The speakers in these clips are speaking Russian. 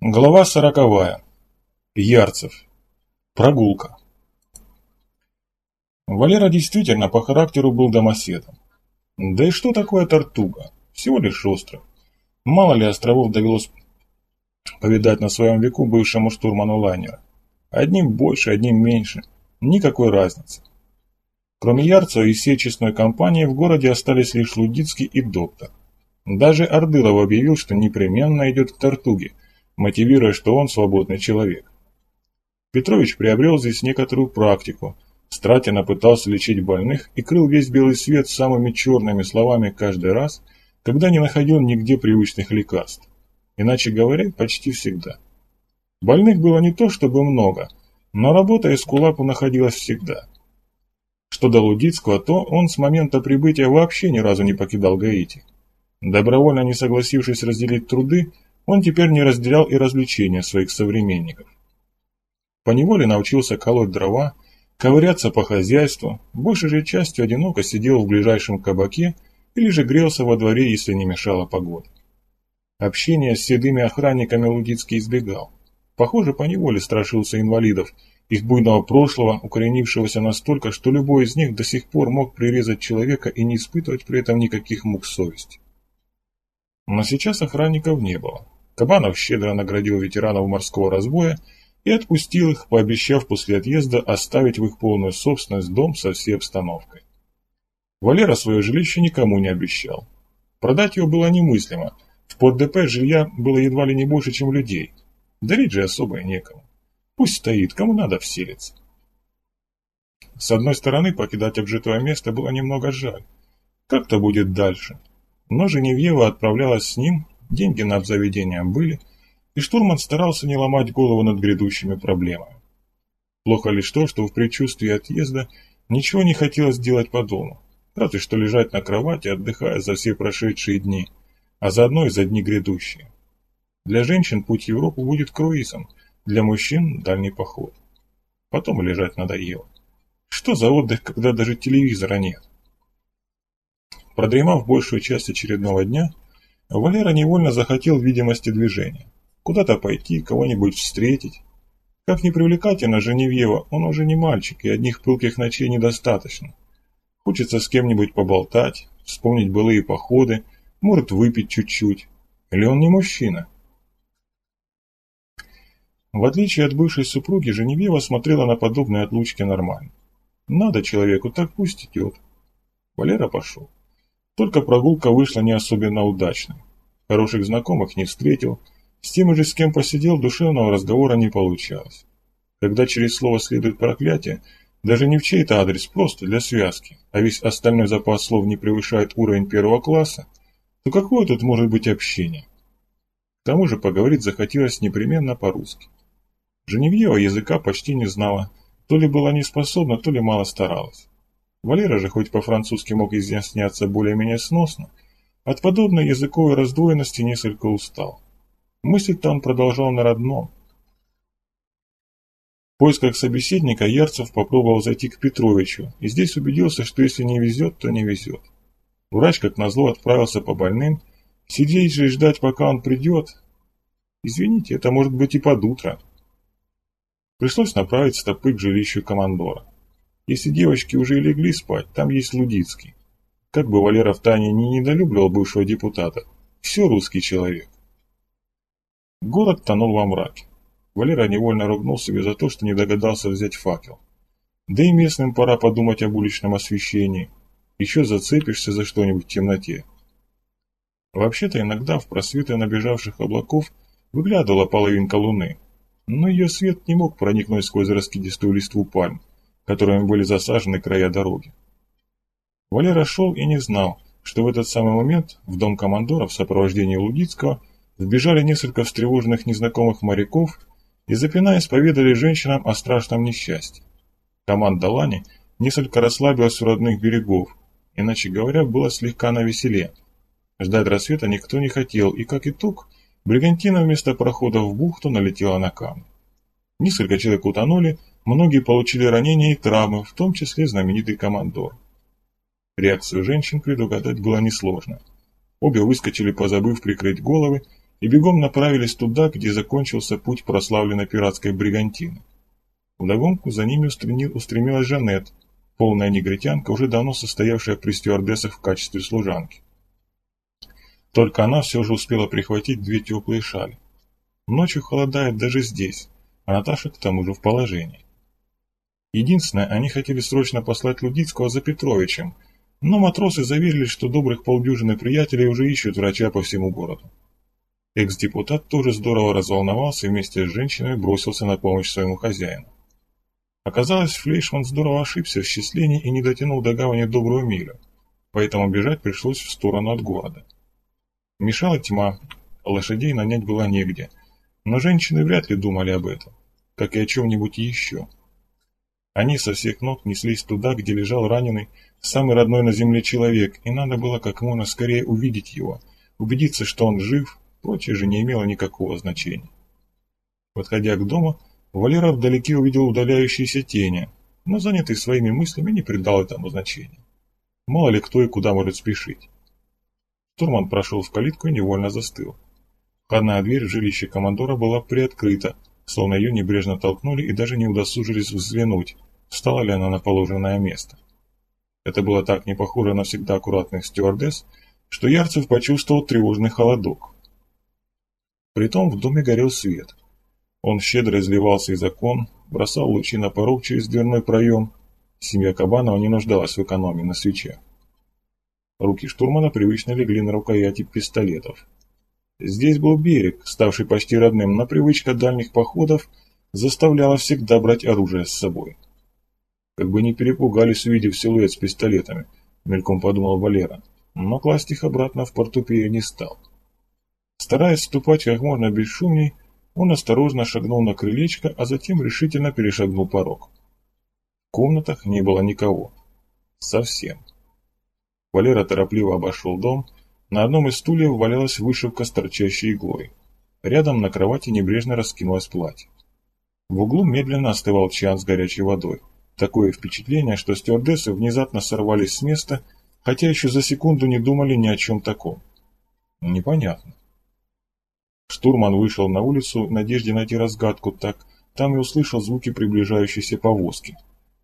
Глава сороковая. Ярцев. Прогулка. Валера действительно по характеру был домоседом. Да и что такое Тартуга? Всего лишь остров. Мало ли островов довелось повидать на своем веку бывшему штурману лайнера. Одним больше, одним меньше. Никакой разницы. Кроме Ярцева и всей честной компании в городе остались лишь Лудицкий и доктор. Даже Ордылов объявил, что непременно идет к Тартуге – мотивируя, что он свободный человек. Петрович приобрел здесь некоторую практику, стратенно пытался лечить больных и крыл весь белый свет самыми черными словами каждый раз, когда не находил нигде привычных лекарств. Иначе говоря, почти всегда. Больных было не то чтобы много, но работа из кулапу находилась всегда. Что до Лудицкого, то он с момента прибытия вообще ни разу не покидал Гаити. Добровольно не согласившись разделить труды, он теперь не разделял и развлечения своих современников. Поневоле научился колоть дрова, ковыряться по хозяйству, большей же частью одиноко сидел в ближайшем кабаке или же грелся во дворе, если не мешала погода. Общение с седыми охранниками Лудицкий избегал. Похоже, поневоле страшился инвалидов, их буйного прошлого, укоренившегося настолько, что любой из них до сих пор мог прирезать человека и не испытывать при этом никаких мук совести. Но сейчас охранников не было. Кабанов щедро наградил ветеранов морского разбоя и отпустил их, пообещав после отъезда оставить в их полную собственность дом со всей обстановкой. Валера свое жилище никому не обещал. Продать его было немыслимо. В ПорtДП жилья было едва ли не больше, чем людей. Дарить же особо и некому. Пусть стоит, кому надо вселиться. С одной стороны, покидать обжитое место было немного жаль. Как-то будет дальше. Но Женевьева отправлялась с ним, деньги на обзаведение были, и штурман старался не ломать голову над грядущими проблемами. Плохо лишь то, что в предчувствии отъезда ничего не хотелось делать по дому, разве что лежать на кровати, отдыхая за все прошедшие дни, а заодно и за дни грядущие. Для женщин путь в Европу будет круизом, для мужчин – дальний поход. Потом лежать надоело. Что за отдых, когда даже телевизора нет? Продремав большую часть очередного дня – Валера невольно захотел видимости движения. Куда-то пойти, кого-нибудь встретить. Как ни привлекательна Женевьева, он уже не мальчик, и одних пылких ночей недостаточно. Хочется с кем-нибудь поболтать, вспомнить былые походы, может выпить чуть-чуть. Или он не мужчина? В отличие от бывшей супруги, Женевьева смотрела на подобные отлучки нормально. Надо человеку, так пусть идет. Валера пошел. Только прогулка вышла не особенно удачной. Хороших знакомых не встретил, с тем же, с кем посидел, душевного разговора не получалось. Когда через слово следует проклятие, даже не в чей-то адрес, просто для связки, а весь остальной запас слов не превышает уровень первого класса, то какое тут может быть общение? К тому же поговорить захотелось непременно по-русски. Женевьева языка почти не знала, то ли была не способна, то ли мало старалась. Валера же хоть по-французски мог изъясняться более-менее сносно, от подобной языковой раздвоенности несколько устал. Мыслить-то он продолжал на родном. В поисках собеседника Ярцев попробовал зайти к Петровичу, и здесь убедился, что если не везет, то не везет. Врач, как назло, отправился по больным, сидеть же и ждать, пока он придет. Извините, это может быть и под утро. Пришлось направить стопы к жилищу командора. Если девочки уже легли спать, там есть Лудицкий. Как бы Валера в тайне не недолюбливал бывшего депутата, все русский человек. Город тонул во мраке. Валера невольно ругнул себе за то, что не догадался взять факел. Да и местным пора подумать об уличном освещении. Еще зацепишься за что-нибудь в темноте. Вообще-то иногда в просветы набежавших облаков выглядывала половинка луны, но ее свет не мог проникнуть сквозь раскидистую листву пальм которыми были засажены края дороги. Валера шел и не знал, что в этот самый момент в дом командора в сопровождении Лудицкого вбежали несколько встревоженных незнакомых моряков и, запинаясь, поведали женщинам о страшном несчастье. Команда Лани несколько расслабилась у родных берегов, иначе говоря, было слегка навеселе. Ждать рассвета никто не хотел, и, как итог, бригантина вместо прохода в бухту налетела на камни. Несколько человек утонули, Многие получили ранения и травмы, в том числе знаменитый командор. Реакцию женщин предугадать было несложно. Обе выскочили, позабыв прикрыть головы, и бегом направились туда, где закончился путь прославленной пиратской бригантины. Вдогонку за ними устремилась Жанет, полная негритянка, уже давно состоявшая при стюардессах в качестве служанки. Только она все же успела прихватить две теплые шали. Ночью холодает даже здесь, а Наташа к тому же в положении. Единственное, они хотели срочно послать Лудицкого за Петровичем, но матросы заверили, что добрых полдюжины приятелей уже ищут врача по всему городу. Экс-депутат тоже здорово разволновался и вместе с женщинами бросился на помощь своему хозяину. Оказалось, Флейшман здорово ошибся в счислении и не дотянул до гавани добрую милю, поэтому бежать пришлось в сторону от города. Мешала тьма, лошадей нанять было негде, но женщины вряд ли думали об этом, как и о чем-нибудь еще. Они со всех ног неслись туда, где лежал раненый, самый родной на земле человек, и надо было как можно скорее увидеть его, убедиться, что он жив, прочее же не имело никакого значения. Подходя к дому, Валера вдалеке увидел удаляющиеся тени, но занятый своими мыслями не придал этому значения. Мало ли кто и куда может спешить. Штурман прошел в калитку и невольно застыл. Входная дверь в жилище командора была приоткрыта, словно ее небрежно толкнули и даже не удосужились взглянуть, встала ли она на положенное место. Это было так не похоже на всегда аккуратных стюардесс, что Ярцев почувствовал тревожный холодок. Притом в доме горел свет. Он щедро изливался из окон, бросал лучи на порог через дверной проем. Семья Кабанова не нуждалась в экономии на свече. Руки штурмана привычно легли на рукояти пистолетов. Здесь был берег, ставший почти родным, но привычка дальних походов заставляла всегда брать оружие с собой. Как бы не перепугались, увидев силуэт с пистолетами, мельком подумал Валера, но класть их обратно в портупею не стал. Стараясь ступать как можно бесшумней, он осторожно шагнул на крылечко, а затем решительно перешагнул порог. В комнатах не было никого. Совсем. Валера торопливо обошел дом. На одном из стульев валялась вышивка с торчащей иглой. Рядом на кровати небрежно раскинулось платье. В углу медленно остывал чан с горячей водой. Такое впечатление, что стюардессы внезапно сорвались с места, хотя еще за секунду не думали ни о чем таком. Непонятно. Штурман вышел на улицу в надежде найти разгадку, так там и услышал звуки приближающейся повозки.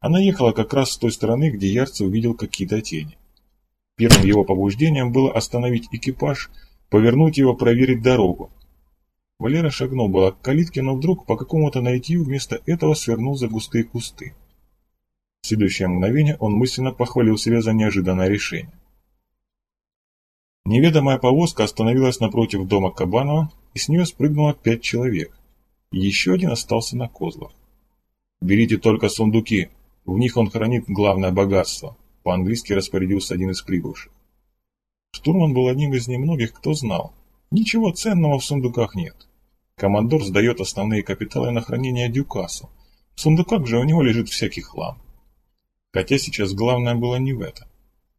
Она ехала как раз с той стороны, где Ярцев увидел какие-то тени. Первым его побуждением было остановить экипаж, повернуть его, проверить дорогу. Валера шагнул было к калитке, но вдруг по какому-то наитию вместо этого свернул за густые кусты. В следующее мгновение он мысленно похвалил себя за неожиданное решение. Неведомая повозка остановилась напротив дома Кабанова, и с нее спрыгнуло пять человек. Еще один остался на козлах. «Берите только сундуки, в них он хранит главное богатство», по-английски распорядился один из прибывших. Штурман был одним из немногих, кто знал. Ничего ценного в сундуках нет. Командор сдает основные капиталы на хранение Дюкасу. В сундуках же у него лежит всякий хлам. Хотя сейчас главное было не в этом.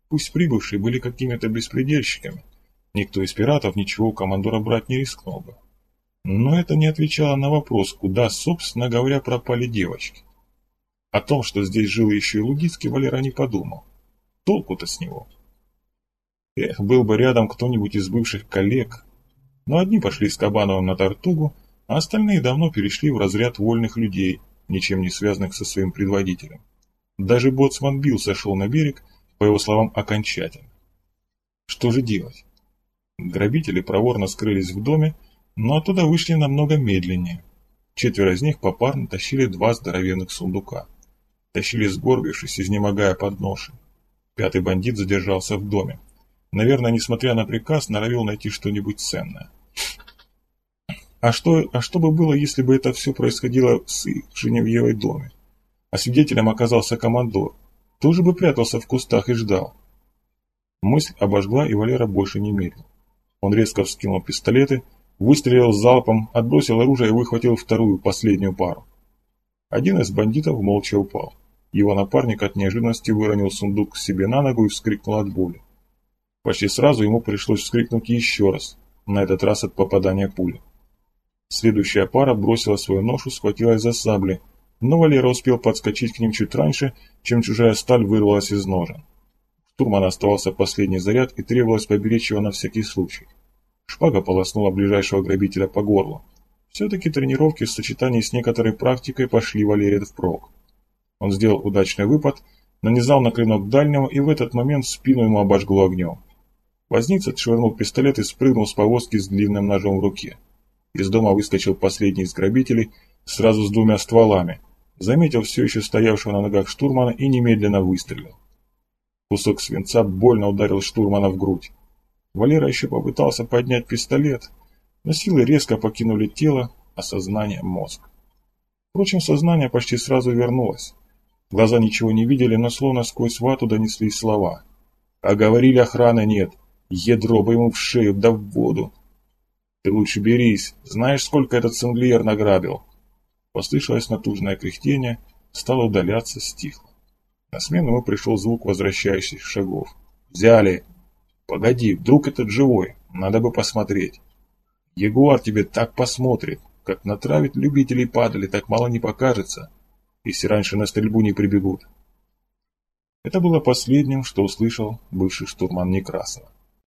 Пусть прибывшие были какими-то беспредельщиками, никто из пиратов ничего у командора брать не рискнул бы. Но это не отвечало на вопрос, куда, собственно говоря, пропали девочки. О том, что здесь жил еще и Лугицкий, Валера не подумал. Толку-то с него. Эх, был бы рядом кто-нибудь из бывших коллег. Но одни пошли с Кабановым на Тартугу, а остальные давно перешли в разряд вольных людей, ничем не связанных со своим предводителем. Даже боцман Билл сошел на берег, по его словам, окончательно. Что же делать? Грабители проворно скрылись в доме, но оттуда вышли намного медленнее. Четверо из них попарно тащили два здоровенных сундука. Тащили сгорбившись, изнемогая под ношей. Пятый бандит задержался в доме. Наверное, несмотря на приказ, норовил найти что-нибудь ценное. А что, а что бы было, если бы это все происходило с Женевьевой доме? А свидетелем оказался командор. Тоже бы прятался в кустах и ждал. Мысль обожгла, и Валера больше не медлил. Он резко вскинул пистолеты, выстрелил залпом, отбросил оружие и выхватил вторую, последнюю пару. Один из бандитов молча упал. Его напарник от неожиданности выронил сундук себе на ногу и вскрикнул от боли. Почти сразу ему пришлось вскрикнуть еще раз, на этот раз от попадания пули. Следующая пара бросила свою ношу, схватилась за сабли, но Валера успел подскочить к ним чуть раньше, чем чужая сталь вырвалась из ножен. Штурмана оставался последний заряд и требовалось поберечь его на всякий случай. Шпага полоснула ближайшего грабителя по горлу. Все-таки тренировки в сочетании с некоторой практикой пошли Валерия впрок. Он сделал удачный выпад, нанизал на клинок дальнего, и в этот момент спину ему обожгло огнем. Возница отшвырнул пистолет и спрыгнул с повозки с длинным ножом в руке. Из дома выскочил последний из грабителей, сразу с двумя стволами, заметил все еще стоявшего на ногах штурмана и немедленно выстрелил. Кусок свинца больно ударил штурмана в грудь. Валера еще попытался поднять пистолет, но силы резко покинули тело, а сознание – мозг. Впрочем, сознание почти сразу вернулось. Глаза ничего не видели, но словно сквозь вату донеслись слова. А говорили, охраны нет. Ядро бы ему в шею, да в воду. Ты лучше берись. Знаешь, сколько этот сенглиер награбил? Послышалось натужное кряхтение, стало удаляться, стихло. На смену ему пришел звук возвращающихся шагов. «Взяли!» «Погоди, вдруг этот живой? Надо бы посмотреть». «Ягуар тебе так посмотрит, как натравит любителей падали, так мало не покажется, если раньше на стрельбу не прибегут». Это было последним, что услышал бывший штурман Некрасова.